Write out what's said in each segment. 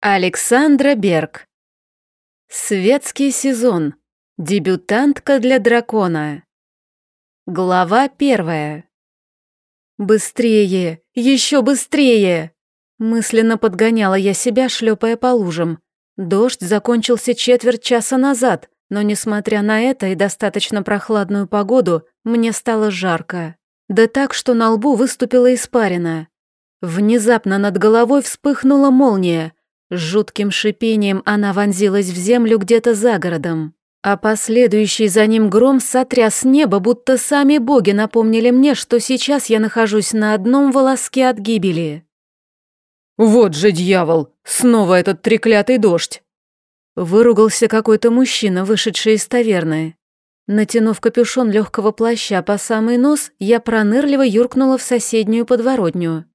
Александра Берг. Светский сезон. Дебютантка для дракона. Глава первая. «Быстрее! Еще быстрее!» Мысленно подгоняла я себя, шлепая по лужам. Дождь закончился четверть часа назад, но, несмотря на это и достаточно прохладную погоду, мне стало жарко. Да так, что на лбу выступила испарина. Внезапно над головой вспыхнула молния — с жутким шипением она вонзилась в землю где-то за городом. А последующий за ним гром сотряс небо, будто сами боги напомнили мне, что сейчас я нахожусь на одном волоске от гибели. «Вот же дьявол! Снова этот треклятый дождь!» Выругался какой-то мужчина, вышедший из таверны. Натянув капюшон легкого плаща по самый нос, я пронырливо юркнула в соседнюю подворотню.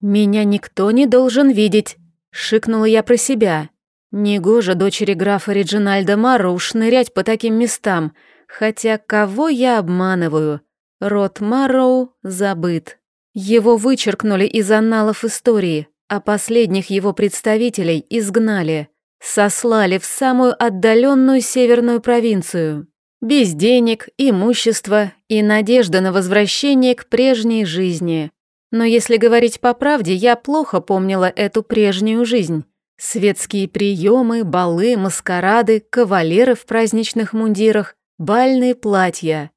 «Меня никто не должен видеть, Шикнула я про себя. Негоже дочери графа Реджинальда Марроу шнырять по таким местам, хотя кого я обманываю? Род Марроу забыт. Его вычеркнули из анналов истории, а последних его представителей изгнали, сослали в самую отдаленную северную провинцию. Без денег, имущества и надежда на возвращение к прежней жизни. Но если говорить по правде, я плохо помнила эту прежнюю жизнь. Светские приемы, балы, маскарады, кавалеры в праздничных мундирах, бальные платья.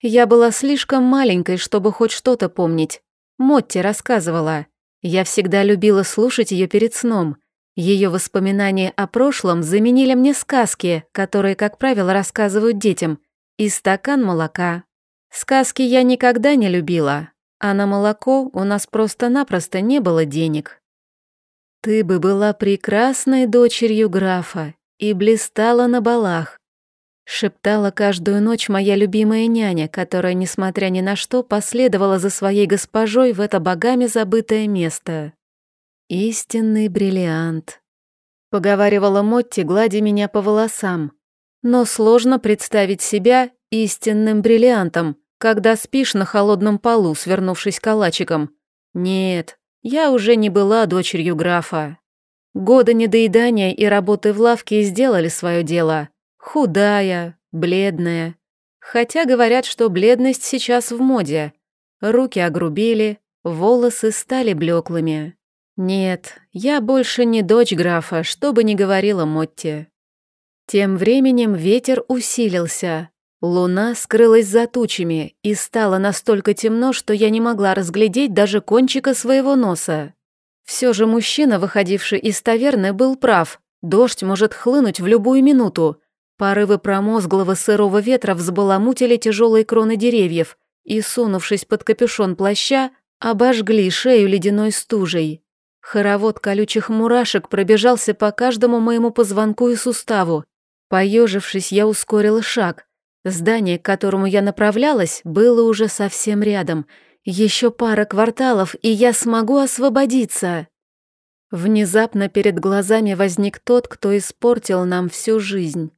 Я была слишком маленькой, чтобы хоть что-то помнить. Мотти рассказывала. Я всегда любила слушать ее перед сном. Ее воспоминания о прошлом заменили мне сказки, которые, как правило, рассказывают детям, и стакан молока. Сказки я никогда не любила, а на молоко у нас просто-напросто не было денег. Ты бы была прекрасной дочерью графа и блистала на балах, шептала каждую ночь моя любимая няня, которая, несмотря ни на что, последовала за своей госпожой в это богами забытое место. Истинный бриллиант. Поговаривала Мотти, гладя меня по волосам. Но сложно представить себя истинным бриллиантом, когда спишь на холодном полу, свернувшись калачиком. Нет, я уже не была дочерью графа. Годы недоедания и работы в лавке сделали свое дело. Худая, бледная. Хотя говорят, что бледность сейчас в моде. Руки огрубели, волосы стали блеклыми. Нет, я больше не дочь графа, что бы ни говорила Мотти. Тем временем ветер усилился, Луна скрылась за тучами и стало настолько темно, что я не могла разглядеть даже кончика своего носа. Все же мужчина, выходивший из таверны, был прав. Дождь может хлынуть в любую минуту. Порывы промозглого сырого ветра взбаламутили тяжелые кроны деревьев и, сунувшись под капюшон плаща, обожгли шею ледяной стужей. Хоровод колючих мурашек пробежался по каждому моему позвонку и суставу. Поежившись, я ускорила шаг. Здание, к которому я направлялась, было уже совсем рядом. Еще пара кварталов, и я смогу освободиться. Внезапно перед глазами возник тот, кто испортил нам всю жизнь.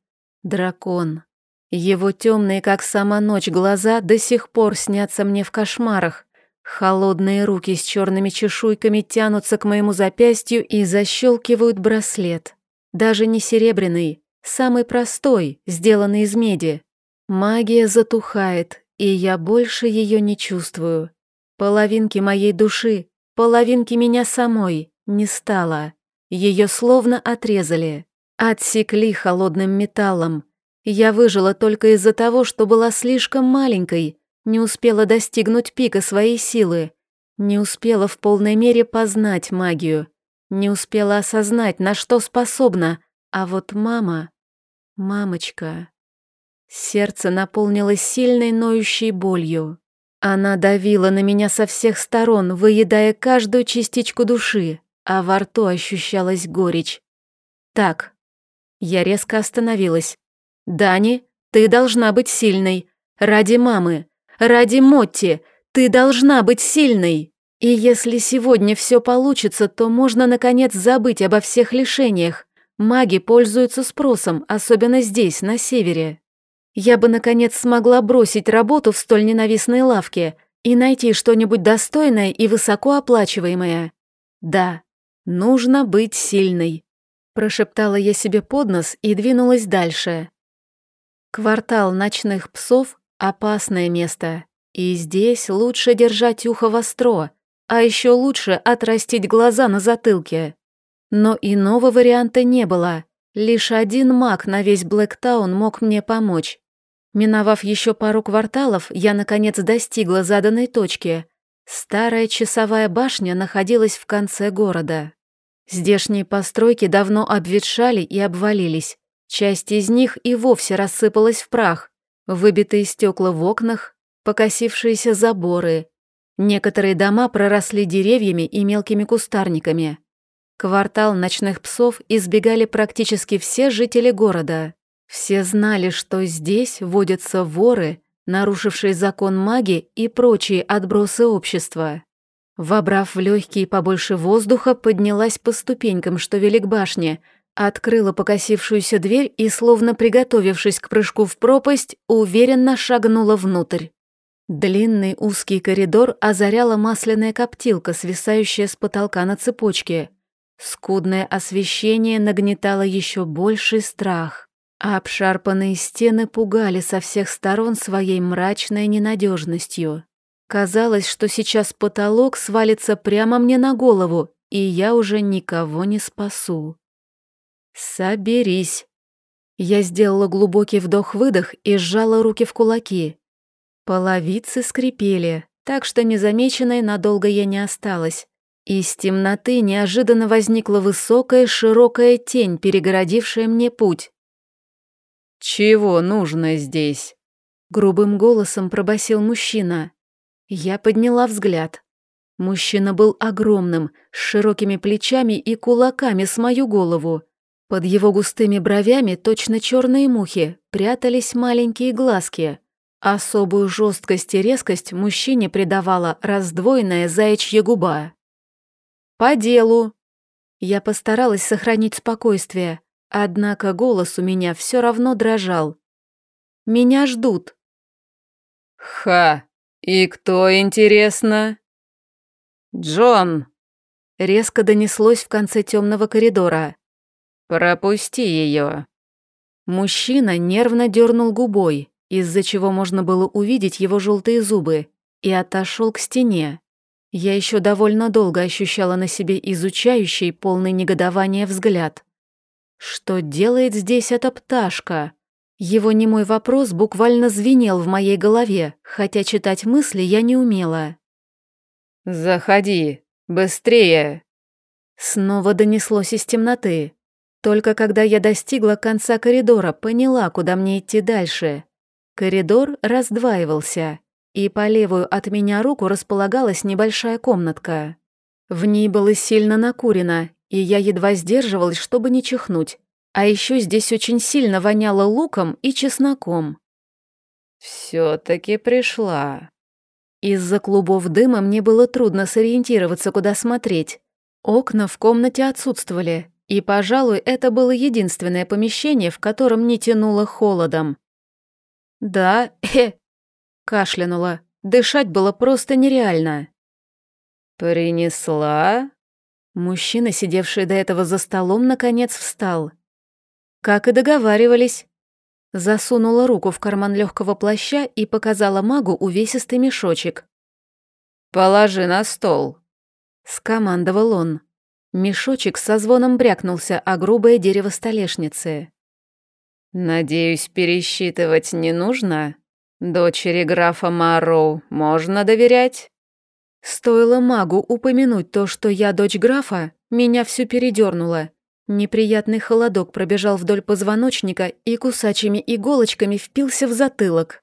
Дракон. Его темные, как сама ночь, глаза до сих пор снятся мне в кошмарах. Холодные руки с черными чешуйками тянутся к моему запястью и защелкивают браслет. Даже не серебряный, самый простой, сделанный из меди. Магия затухает, и я больше ее не чувствую. Половинки моей души, половинки меня самой не стало. Ее словно отрезали, отсекли холодным металлом. Я выжила только из-за того, что была слишком маленькой, не успела достигнуть пика своей силы, не успела в полной мере познать магию, не успела осознать, на что способна, а вот мама... Мамочка... Сердце наполнилось сильной ноющей болью. Она давила на меня со всех сторон, выедая каждую частичку души, а во рту ощущалась горечь. Так, я резко остановилась. «Дани, ты должна быть сильной. Ради мамы. Ради Мотти. Ты должна быть сильной. И если сегодня все получится, то можно, наконец, забыть обо всех лишениях. Маги пользуются спросом, особенно здесь, на севере. Я бы, наконец, смогла бросить работу в столь ненавистной лавке и найти что-нибудь достойное и высокооплачиваемое. Да, нужно быть сильной. Прошептала я себе под нос и двинулась дальше. Квартал ночных псов — опасное место. И здесь лучше держать ухо востро, а еще лучше отрастить глаза на затылке. Но иного варианта не было. Лишь один маг на весь Блэктаун мог мне помочь. Миновав еще пару кварталов, я наконец достигла заданной точки. Старая часовая башня находилась в конце города. Здешние постройки давно обветшали и обвалились. Часть из них и вовсе рассыпалась в прах. Выбитые стекла в окнах, покосившиеся заборы. Некоторые дома проросли деревьями и мелкими кустарниками. Квартал ночных псов избегали практически все жители города. Все знали, что здесь водятся воры, нарушившие закон маги и прочие отбросы общества. Вобрав в легкие побольше воздуха, поднялась по ступенькам, что вели к башне, открыла покосившуюся дверь и, словно приготовившись к прыжку в пропасть, уверенно шагнула внутрь. Длинный узкий коридор озаряла масляная коптилка, свисающая с потолка на цепочке. Скудное освещение нагнетало еще больший страх, а обшарпанные стены пугали со всех сторон своей мрачной ненадежностью. Казалось, что сейчас потолок свалится прямо мне на голову, и я уже никого не спасу. «Соберись». Я сделала глубокий вдох-выдох и сжала руки в кулаки. Половицы скрипели, так что незамеченной надолго я не осталась. Из темноты неожиданно возникла высокая широкая тень, перегородившая мне путь. «Чего нужно здесь?» Грубым голосом пробасил мужчина. Я подняла взгляд. Мужчина был огромным, с широкими плечами и кулаками с мою голову. Под его густыми бровями, точно черные мухи, прятались маленькие глазки. Особую жесткость и резкость мужчине придавала раздвоенная заячья губа. «По делу!» Я постаралась сохранить спокойствие, однако голос у меня все равно дрожал. «Меня ждут». «Ха!» «И кто, интересно?» «Джон!» Резко донеслось в конце темного коридора. «Пропусти ее!» Мужчина нервно дернул губой, из-за чего можно было увидеть его желтые зубы, и отошел к стене. Я еще довольно долго ощущала на себе изучающий, полный негодования взгляд. Что делает здесь эта пташка? Его немой вопрос буквально звенел в моей голове, хотя читать мысли я не умела. «Заходи, быстрее!» Снова донеслось из темноты. Только когда я достигла конца коридора, поняла, куда мне идти дальше. Коридор раздваивался, и по левую от меня руку располагалась небольшая комнатка. В ней было сильно накурено, и я едва сдерживалась, чтобы не чихнуть. А еще здесь очень сильно воняло луком и чесноком. «Все-таки пришла». Из-за клубов дыма мне было трудно сориентироваться, куда смотреть. Окна в комнате отсутствовали, и, пожалуй, это было единственное помещение, в котором не тянуло холодом. «Да, э, кашлянула. Дышать было просто нереально. «Принесла?» Мужчина, сидевший до этого за столом, наконец встал. Как и договаривались. Засунула руку в карман легкого плаща и показала магу увесистый мешочек. «Положи на стол», — скомандовал он. Мешочек со звоном брякнулся о грубое дерево столешницы. «Надеюсь, пересчитывать не нужно? Дочери графа Марроу можно доверять?» Стоило магу упомянуть то, что я дочь графа, меня все передернуло. Неприятный холодок пробежал вдоль позвоночника и кусачими иголочками впился в затылок.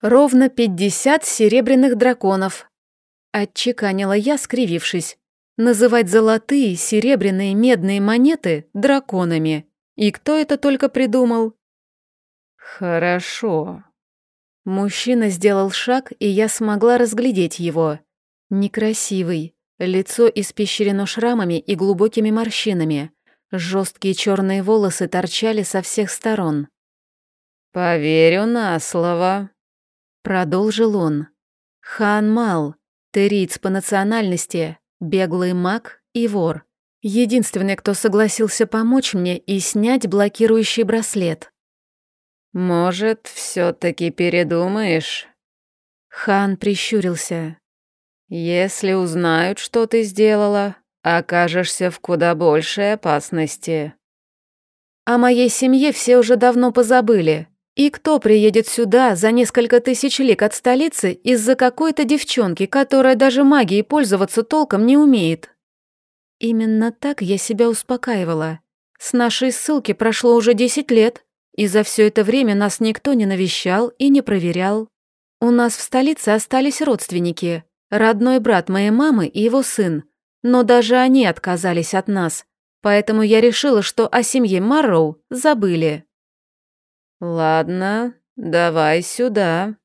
«Ровно пятьдесят серебряных драконов», — отчеканила я, скривившись. «Называть золотые, серебряные, медные монеты драконами. И кто это только придумал?» «Хорошо». Мужчина сделал шаг, и я смогла разглядеть его. Некрасивый, Лицо испещрено шрамами и глубокими морщинами. Жесткие черные волосы торчали со всех сторон. «Поверю на слово», — продолжил он. «Хан Мал, териц по национальности, беглый маг и вор. Единственный, кто согласился помочь мне и снять блокирующий браслет. «Может, все таки передумаешь?» Хан прищурился. «Если узнают, что ты сделала, окажешься в куда большей опасности». О моей семье все уже давно позабыли. И кто приедет сюда за несколько тысяч лик от столицы из-за какой-то девчонки, которая даже магией пользоваться толком не умеет? Именно так я себя успокаивала. С нашей ссылки прошло уже десять лет, и за все это время нас никто не навещал и не проверял. У нас в столице остались родственники, родной брат моей мамы и его сын, но даже они отказались от нас, поэтому я решила, что о семье Марроу забыли. «Ладно, давай сюда».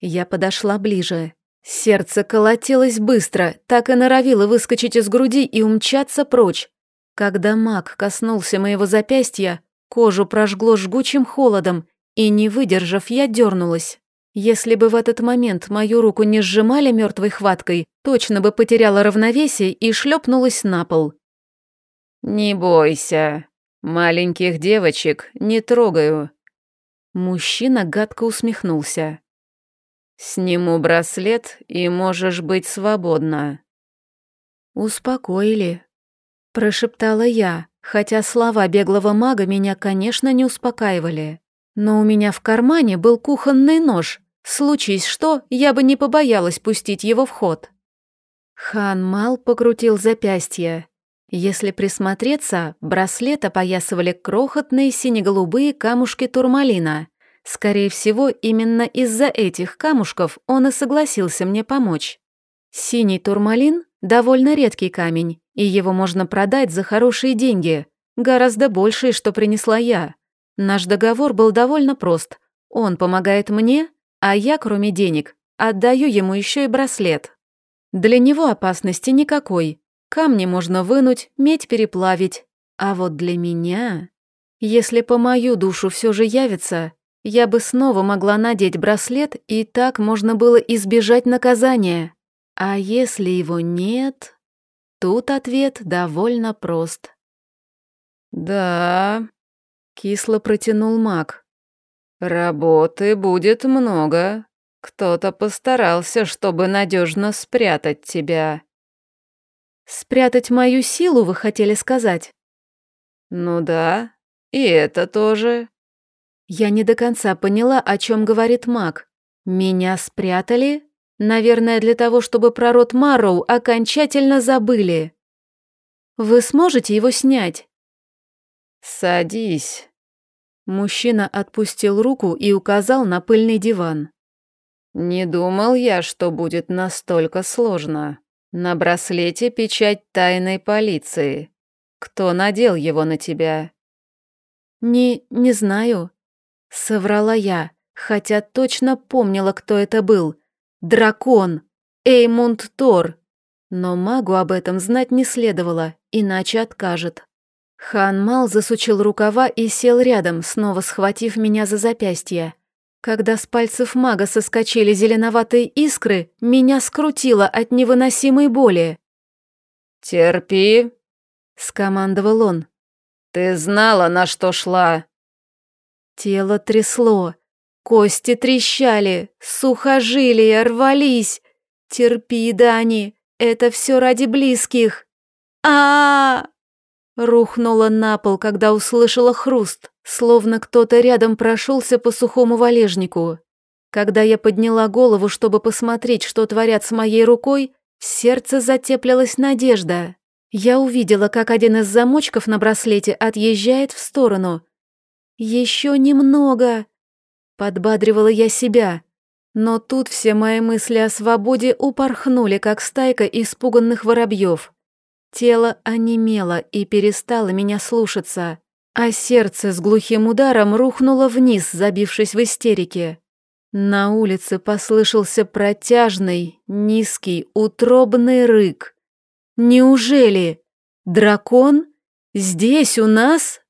Я подошла ближе. Сердце колотилось быстро, так и норовило выскочить из груди и умчаться прочь. Когда маг коснулся моего запястья, кожу прожгло жгучим холодом, и, не выдержав, я дернулась. Если бы в этот момент мою руку не сжимали мертвой хваткой, точно бы потеряла равновесие и шлепнулась на пол. «Не бойся, маленьких девочек не трогаю». Мужчина гадко усмехнулся. «Сниму браслет, и можешь быть свободна». «Успокоили», — прошептала я, хотя слова беглого мага меня, конечно, не успокаивали. Но у меня в кармане был кухонный нож. Случись что, я бы не побоялась пустить его в ход. Хан Мал покрутил запястье. Если присмотреться, браслет опоясывали крохотные сине-голубые камушки турмалина. Скорее всего, именно из-за этих камушков он и согласился мне помочь. Синий турмалин – довольно редкий камень, и его можно продать за хорошие деньги, гораздо большие, что принесла я. Наш договор был довольно прост. Он помогает мне, а я, кроме денег, отдаю ему еще и браслет. Для него опасности никакой. Камни можно вынуть, медь переплавить. А вот для меня... Если по мою душу все же явится, я бы снова могла надеть браслет, и так можно было избежать наказания. А если его нет? Тут ответ довольно прост. «Да», — кисло протянул маг. «Работы будет много. Кто-то постарался, чтобы надежно спрятать тебя». «Спрятать мою силу, вы хотели сказать?» «Ну да, и это тоже», я не до конца поняла, о чем говорит маг. Меня спрятали? Наверное, для того, чтобы про род Марроу окончательно забыли. Вы сможете его снять? Садись. Мужчина отпустил руку и указал на пыльный диван. Не думал я, что будет настолько сложно. На браслете печать тайной полиции. Кто надел его на тебя? Не, не знаю. Соврала я, хотя точно помнила, кто это был. Дракон! Эймунд Тор! Но магу об этом знать не следовало, иначе откажет. Хан Мал засучил рукава и сел рядом, снова схватив меня за запястье. Когда с пальцев мага соскочили зеленоватые искры, меня скрутило от невыносимой боли. «Терпи», — скомандовал он. «Ты знала, на что шла». Тело трясло, кости трещали, сухожилия рвались. Терпи, Дани, это все ради близких. а, -а, -а Рухнула на пол, когда услышала хруст, словно кто-то рядом прошелся по сухому валежнику. Когда я подняла голову, чтобы посмотреть, что творят с моей рукой, в сердце затеплилась надежда. Я увидела, как один из замочков на браслете отъезжает в сторону, еще немного!» Подбадривала я себя. Но тут все мои мысли о свободе упорхнули, как стайка испуганных воробьев. Тело онемело и перестало меня слушаться, а сердце с глухим ударом рухнуло вниз, забившись в истерике. На улице послышался протяжный, низкий, утробный рык. «Неужели? Дракон? Здесь у нас?»